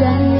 dan